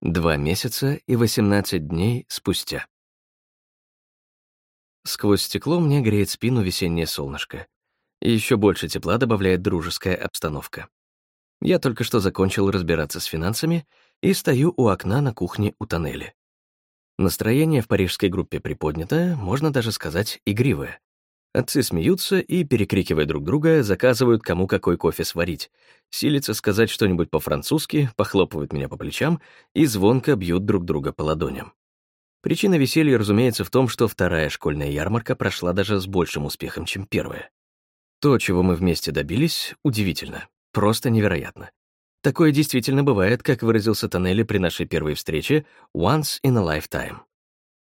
Два месяца и 18 дней спустя. Сквозь стекло мне греет спину весеннее солнышко. И еще больше тепла добавляет дружеская обстановка. Я только что закончил разбираться с финансами и стою у окна на кухне у тоннеля. Настроение в парижской группе приподнято, можно даже сказать, игривое. Отцы смеются и, перекрикивая друг друга, заказывают, кому какой кофе сварить, силятся сказать что-нибудь по-французски, похлопывают меня по плечам и звонко бьют друг друга по ладоням. Причина веселья, разумеется, в том, что вторая школьная ярмарка прошла даже с большим успехом, чем первая. То, чего мы вместе добились, удивительно, просто невероятно. Такое действительно бывает, как выразился Тоннели при нашей первой встрече, once in a lifetime.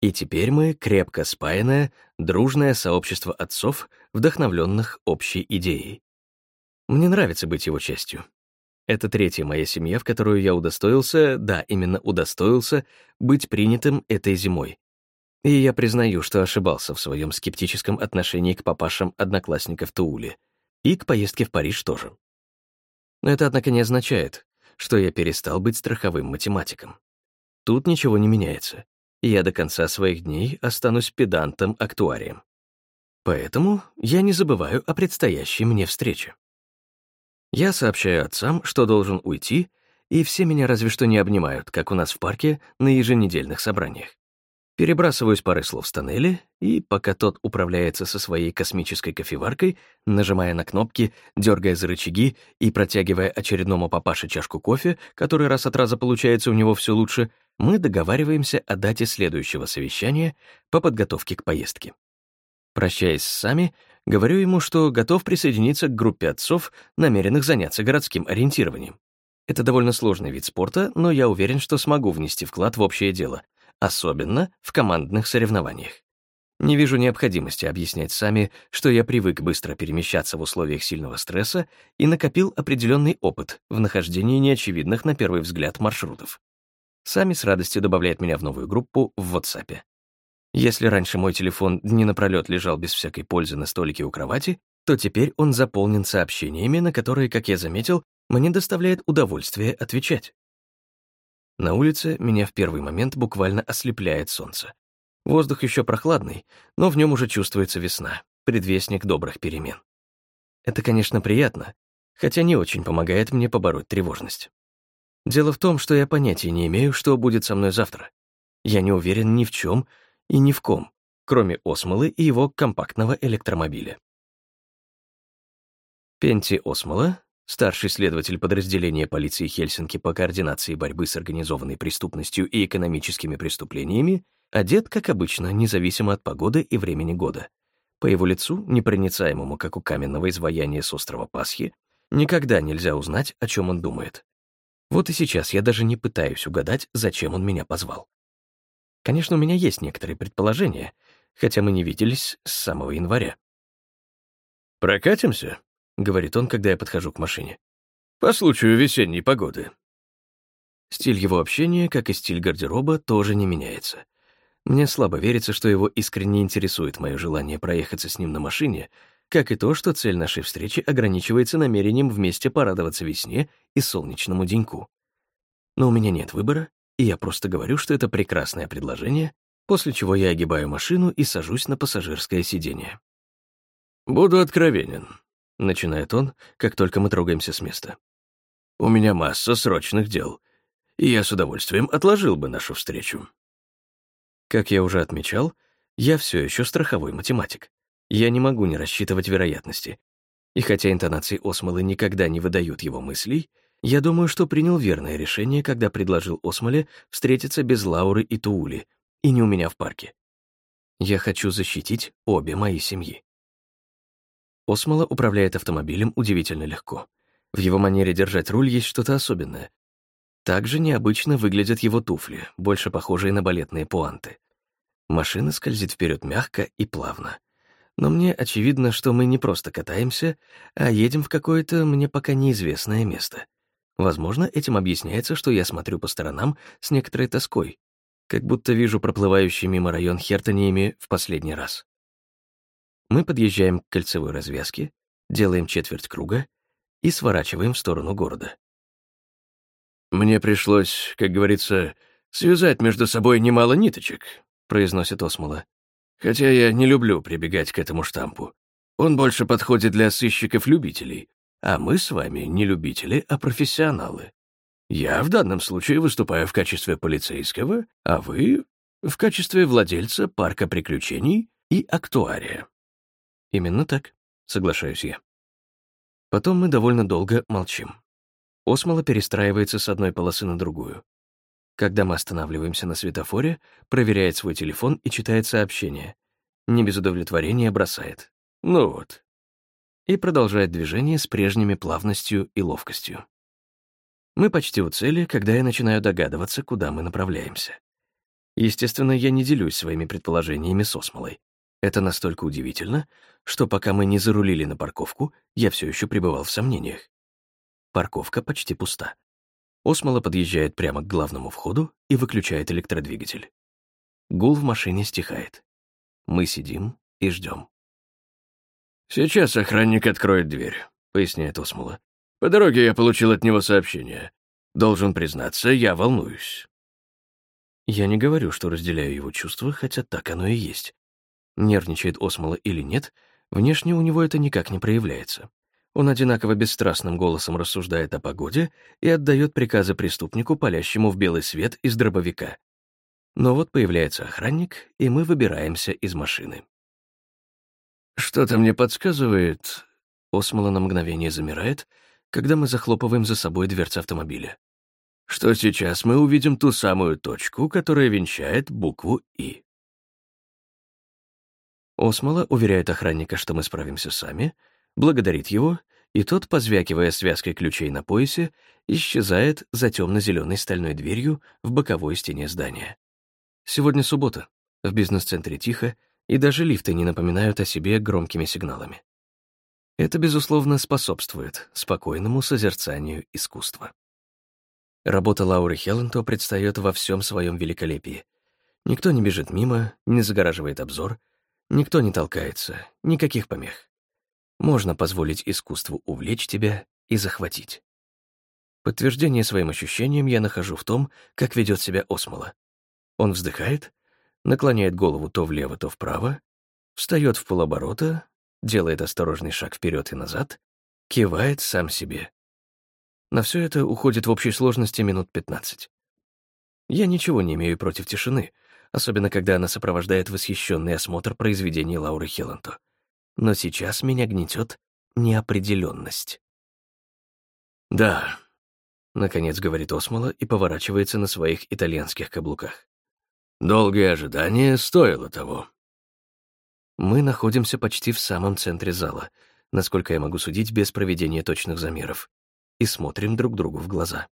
И теперь мы крепко спаянное, дружное сообщество отцов, вдохновленных общей идеей. Мне нравится быть его частью. Это третья моя семья, в которую я удостоился, да, именно удостоился, быть принятым этой зимой. И я признаю, что ошибался в своем скептическом отношении к папашам одноклассников Туули и к поездке в Париж тоже. Но это, однако, не означает, что я перестал быть страховым математиком. Тут ничего не меняется, я до конца своих дней останусь педантом-актуарием. Поэтому я не забываю о предстоящей мне встрече. Я сообщаю отцам, что должен уйти, и все меня разве что не обнимают, как у нас в парке на еженедельных собраниях. Перебрасываюсь парой слов с Тоннели, и пока тот управляется со своей космической кофеваркой, нажимая на кнопки, дергая за рычаги и протягивая очередному папаше чашку кофе, который раз от раза получается у него все лучше, мы договариваемся о дате следующего совещания по подготовке к поездке. Прощаясь с Сами, говорю ему, что готов присоединиться к группе отцов, намеренных заняться городским ориентированием. Это довольно сложный вид спорта, но я уверен, что смогу внести вклад в общее дело — особенно в командных соревнованиях. Не вижу необходимости объяснять сами, что я привык быстро перемещаться в условиях сильного стресса и накопил определенный опыт в нахождении неочевидных на первый взгляд маршрутов. Сами с радостью добавляет меня в новую группу в WhatsApp. Если раньше мой телефон дни напролёт лежал без всякой пользы на столике у кровати, то теперь он заполнен сообщениями, на которые, как я заметил, мне доставляет удовольствие отвечать. На улице меня в первый момент буквально ослепляет солнце. Воздух еще прохладный, но в нем уже чувствуется весна, предвестник добрых перемен. Это, конечно, приятно, хотя не очень помогает мне побороть тревожность. Дело в том, что я понятия не имею, что будет со мной завтра. Я не уверен ни в чем и ни в ком, кроме Осмолы и его компактного электромобиля. Пенти Осмола старший следователь подразделения полиции Хельсинки по координации борьбы с организованной преступностью и экономическими преступлениями, одет, как обычно, независимо от погоды и времени года. По его лицу, непроницаемому, как у каменного изваяния с острова Пасхи, никогда нельзя узнать, о чем он думает. Вот и сейчас я даже не пытаюсь угадать, зачем он меня позвал. Конечно, у меня есть некоторые предположения, хотя мы не виделись с самого января. «Прокатимся?» — говорит он, когда я подхожу к машине. «По случаю весенней погоды». Стиль его общения, как и стиль гардероба, тоже не меняется. Мне слабо верится, что его искренне интересует мое желание проехаться с ним на машине, как и то, что цель нашей встречи ограничивается намерением вместе порадоваться весне и солнечному деньку. Но у меня нет выбора, и я просто говорю, что это прекрасное предложение, после чего я огибаю машину и сажусь на пассажирское сиденье. «Буду откровенен. Начинает он, как только мы трогаемся с места. «У меня масса срочных дел, и я с удовольствием отложил бы нашу встречу». Как я уже отмечал, я все еще страховой математик. Я не могу не рассчитывать вероятности. И хотя интонации Осмолы никогда не выдают его мыслей, я думаю, что принял верное решение, когда предложил Осмоле встретиться без Лауры и Туули, и не у меня в парке. Я хочу защитить обе мои семьи. Осмола управляет автомобилем удивительно легко. В его манере держать руль есть что-то особенное. Также необычно выглядят его туфли, больше похожие на балетные пуанты. Машина скользит вперед мягко и плавно. Но мне очевидно, что мы не просто катаемся, а едем в какое-то мне пока неизвестное место. Возможно, этим объясняется, что я смотрю по сторонам с некоторой тоской, как будто вижу проплывающий мимо район Хертониями в последний раз. Мы подъезжаем к кольцевой развязке, делаем четверть круга и сворачиваем в сторону города. Мне пришлось, как говорится, связать между собой немало ниточек, произносит Осмола. Хотя я не люблю прибегать к этому штампу. Он больше подходит для сыщиков-любителей, а мы с вами не любители, а профессионалы. Я в данном случае выступаю в качестве полицейского, а вы — в качестве владельца парка приключений и актуария. Именно так, соглашаюсь я. Потом мы довольно долго молчим. Осмола перестраивается с одной полосы на другую. Когда мы останавливаемся на светофоре, проверяет свой телефон и читает сообщение. Не без удовлетворения бросает. Ну вот. И продолжает движение с прежними плавностью и ловкостью. Мы почти у цели, когда я начинаю догадываться, куда мы направляемся. Естественно, я не делюсь своими предположениями с Осмолой. Это настолько удивительно, что пока мы не зарулили на парковку, я все еще пребывал в сомнениях. Парковка почти пуста. Осмола подъезжает прямо к главному входу и выключает электродвигатель. Гул в машине стихает. Мы сидим и ждем. «Сейчас охранник откроет дверь», — поясняет Осмола. «По дороге я получил от него сообщение. Должен признаться, я волнуюсь». Я не говорю, что разделяю его чувства, хотя так оно и есть. Нервничает Осмола или нет, внешне у него это никак не проявляется. Он одинаково бесстрастным голосом рассуждает о погоде и отдает приказы преступнику, палящему в белый свет из дробовика. Но вот появляется охранник, и мы выбираемся из машины. «Что-то мне подсказывает...» Осмола на мгновение замирает, когда мы захлопываем за собой дверцы автомобиля. «Что сейчас мы увидим ту самую точку, которая венчает букву «И». Осмола уверяет охранника, что мы справимся сами, благодарит его, и тот, позвякивая связкой ключей на поясе, исчезает за темно-зеленой стальной дверью в боковой стене здания. Сегодня суббота, в бизнес-центре тихо, и даже лифты не напоминают о себе громкими сигналами. Это, безусловно, способствует спокойному созерцанию искусства. Работа Лауры Хелленто предстает во всем своем великолепии. Никто не бежит мимо, не загораживает обзор, никто не толкается, никаких помех можно позволить искусству увлечь тебя и захватить. Подтверждение своим ощущениям я нахожу в том, как ведет себя Осмола. Он вздыхает, наклоняет голову то влево, то вправо, встает в полоборота, делает осторожный шаг вперед и назад, кивает сам себе. На все это уходит в общей сложности минут 15. Я ничего не имею против тишины, особенно когда она сопровождает восхищенный осмотр произведений Лауры Хелланто но сейчас меня гнетет неопределенность. «Да», — наконец говорит Осмола и поворачивается на своих итальянских каблуках. «Долгое ожидание стоило того». Мы находимся почти в самом центре зала, насколько я могу судить без проведения точных замеров, и смотрим друг другу в глаза.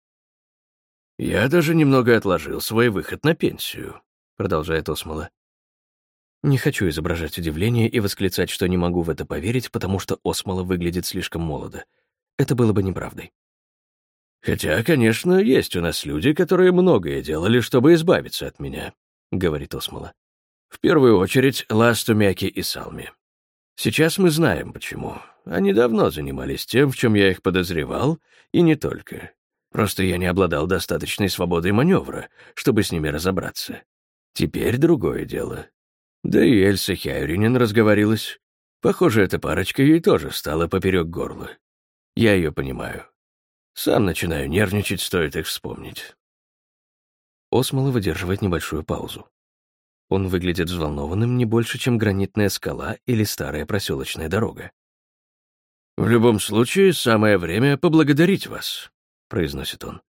«Я даже немного отложил свой выход на пенсию», — продолжает Осмола. Не хочу изображать удивление и восклицать, что не могу в это поверить, потому что Осмола выглядит слишком молодо. Это было бы неправдой. «Хотя, конечно, есть у нас люди, которые многое делали, чтобы избавиться от меня», — говорит Осмола. «В первую очередь Ластумяки и Салми. Сейчас мы знаем, почему. Они давно занимались тем, в чем я их подозревал, и не только. Просто я не обладал достаточной свободой маневра, чтобы с ними разобраться. Теперь другое дело. Да и Эльса Хяйринен разговорилась. Похоже, эта парочка ей тоже стала поперек горла. Я ее понимаю. Сам начинаю нервничать, стоит их вспомнить. Осмола выдерживает небольшую паузу. Он выглядит взволнованным не больше, чем гранитная скала или старая проселочная дорога. «В любом случае, самое время поблагодарить вас», — произносит он.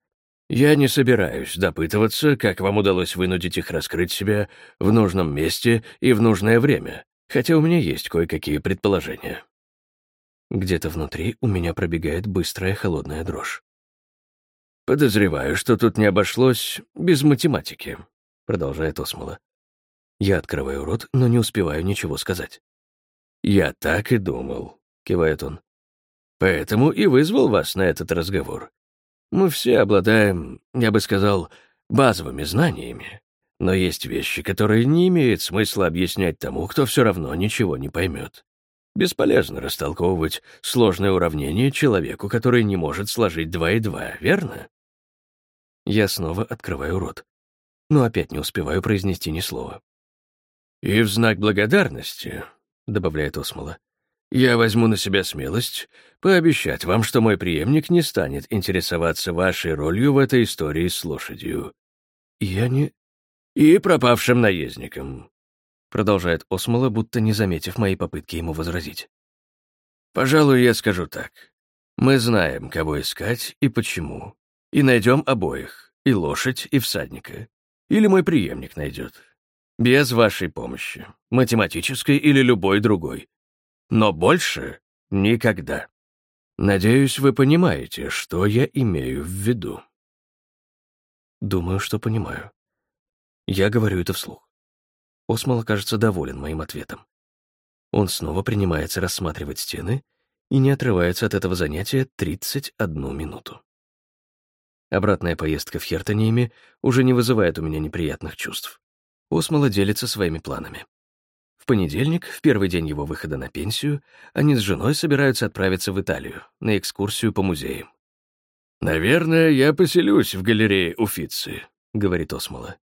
Я не собираюсь допытываться, как вам удалось вынудить их раскрыть себя в нужном месте и в нужное время, хотя у меня есть кое-какие предположения. Где-то внутри у меня пробегает быстрая холодная дрожь. «Подозреваю, что тут не обошлось без математики», — продолжает Осмола. Я открываю рот, но не успеваю ничего сказать. «Я так и думал», — кивает он. «Поэтому и вызвал вас на этот разговор. Мы все обладаем, я бы сказал, базовыми знаниями, но есть вещи, которые не имеет смысла объяснять тому, кто все равно ничего не поймет. Бесполезно растолковывать сложное уравнение человеку, который не может сложить два и два, верно? Я снова открываю рот, но опять не успеваю произнести ни слова. «И в знак благодарности», — добавляет Осмола, «я возьму на себя смелость пообещать вам, что мой преемник не станет интересоваться вашей ролью в этой истории с лошадью». «Я не...» «И пропавшим наездником», — продолжает Осмола, будто не заметив моей попытки ему возразить. «Пожалуй, я скажу так. Мы знаем, кого искать и почему, и найдем обоих, и лошадь, и всадника. Или мой преемник найдет. Без вашей помощи, математической или любой другой. Но больше никогда. Надеюсь, вы понимаете, что я имею в виду. Думаю, что понимаю. Я говорю это вслух. Осмол кажется доволен моим ответом. Он снова принимается рассматривать стены и не отрывается от этого занятия 31 минуту. Обратная поездка в Хертониеме уже не вызывает у меня неприятных чувств. Осмола делится своими планами. В понедельник, в первый день его выхода на пенсию, они с женой собираются отправиться в Италию на экскурсию по музеям. «Наверное, я поселюсь в галерее Уфицы», — говорит Осмола.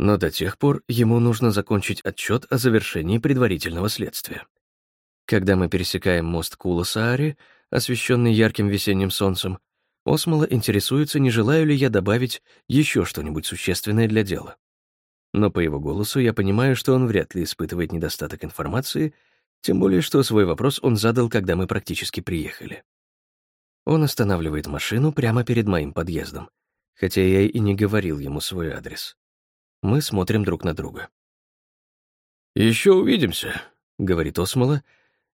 Но до тех пор ему нужно закончить отчет о завершении предварительного следствия. Когда мы пересекаем мост Кула-Саари, освещенный ярким весенним солнцем, Осмола интересуется, не желаю ли я добавить еще что-нибудь существенное для дела. Но по его голосу я понимаю, что он вряд ли испытывает недостаток информации, тем более что свой вопрос он задал, когда мы практически приехали. Он останавливает машину прямо перед моим подъездом, хотя я и не говорил ему свой адрес. Мы смотрим друг на друга. «Еще увидимся», — говорит Осмола,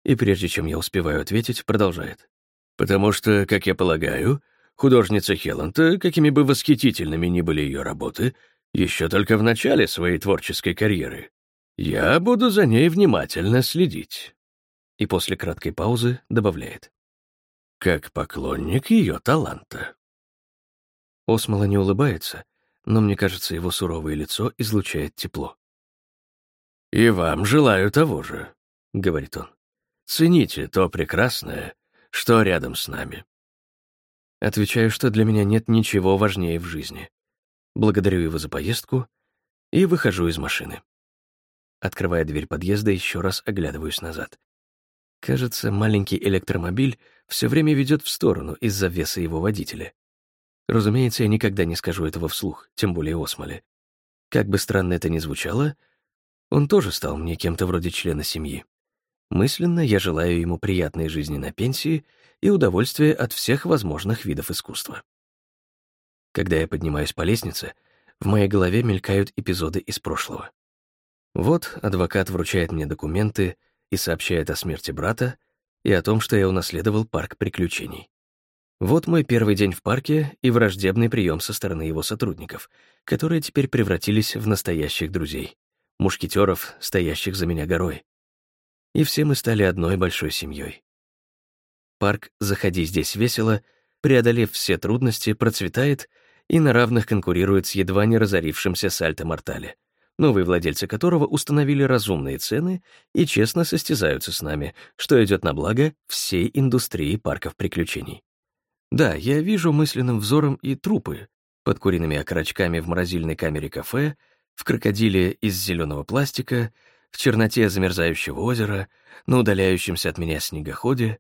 и прежде чем я успеваю ответить, продолжает. «Потому что, как я полагаю, художница Хелланта, какими бы восхитительными ни были ее работы, еще только в начале своей творческой карьеры. Я буду за ней внимательно следить». И после краткой паузы добавляет. «Как поклонник ее таланта». Осмола не улыбается, но мне кажется, его суровое лицо излучает тепло. «И вам желаю того же», — говорит он. «Цените то прекрасное, что рядом с нами». Отвечаю, что для меня нет ничего важнее в жизни. Благодарю его за поездку и выхожу из машины. Открывая дверь подъезда, еще раз оглядываюсь назад. Кажется, маленький электромобиль все время ведет в сторону из-за веса его водителя. Разумеется, я никогда не скажу этого вслух, тем более Осмоле. Как бы странно это ни звучало, он тоже стал мне кем-то вроде члена семьи. Мысленно я желаю ему приятной жизни на пенсии и удовольствия от всех возможных видов искусства. Когда я поднимаюсь по лестнице, в моей голове мелькают эпизоды из прошлого. Вот адвокат вручает мне документы и сообщает о смерти брата и о том, что я унаследовал парк приключений. Вот мой первый день в парке и враждебный прием со стороны его сотрудников, которые теперь превратились в настоящих друзей, мушкетеров, стоящих за меня горой. И все мы стали одной большой семьей. Парк «Заходи здесь весело», преодолев все трудности, процветает и на равных конкурирует с едва не разорившимся Сальто-Мортале, новые владельцы которого установили разумные цены и честно состязаются с нами, что идет на благо всей индустрии парков приключений. Да, я вижу мысленным взором и трупы под куриными окорочками в морозильной камере кафе, в крокодиле из зеленого пластика, в черноте замерзающего озера, на удаляющемся от меня снегоходе.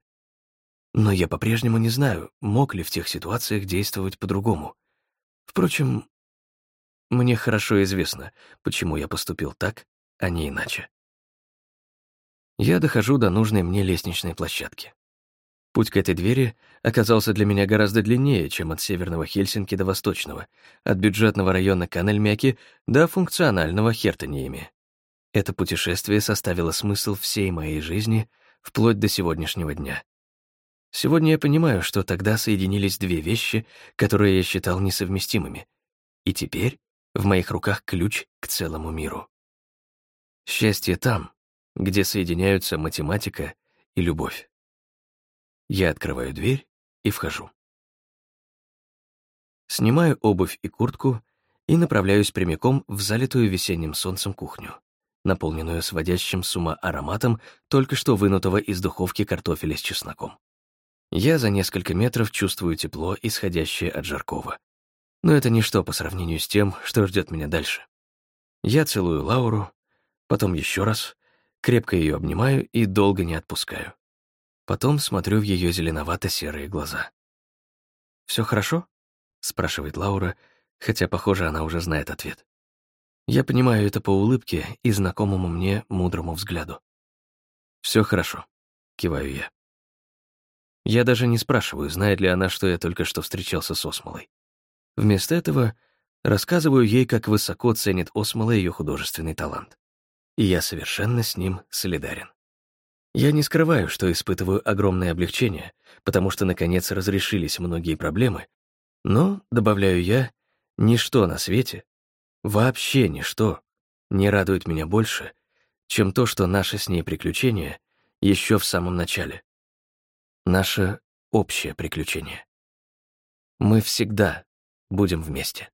Но я по-прежнему не знаю, мог ли в тех ситуациях действовать по-другому. Впрочем, мне хорошо известно, почему я поступил так, а не иначе. Я дохожу до нужной мне лестничной площадки. Путь к этой двери оказался для меня гораздо длиннее, чем от северного Хельсинки до восточного, от бюджетного района Канельмяки до функционального Хертониеми. Это путешествие составило смысл всей моей жизни вплоть до сегодняшнего дня. Сегодня я понимаю, что тогда соединились две вещи, которые я считал несовместимыми. И теперь в моих руках ключ к целому миру. Счастье там, где соединяются математика и любовь. Я открываю дверь и вхожу. Снимаю обувь и куртку и направляюсь прямиком в залитую весенним солнцем кухню, наполненную сводящим с ума ароматом только что вынутого из духовки картофеля с чесноком. Я за несколько метров чувствую тепло, исходящее от жаркого. Но это ничто по сравнению с тем, что ждет меня дальше. Я целую Лауру, потом еще раз, крепко ее обнимаю и долго не отпускаю. Потом смотрю в ее зеленовато-серые глаза. Все хорошо?» — спрашивает Лаура, хотя, похоже, она уже знает ответ. Я понимаю это по улыбке и знакомому мне мудрому взгляду. Все хорошо», — киваю я. Я даже не спрашиваю, знает ли она, что я только что встречался с Осмолой. Вместо этого рассказываю ей, как высоко ценит Осмола ее художественный талант. И я совершенно с ним солидарен. Я не скрываю, что испытываю огромное облегчение, потому что, наконец, разрешились многие проблемы, но, добавляю я, ничто на свете, вообще ничто, не радует меня больше, чем то, что наше с ней приключение еще в самом начале. Наше общее приключение. Мы всегда будем вместе.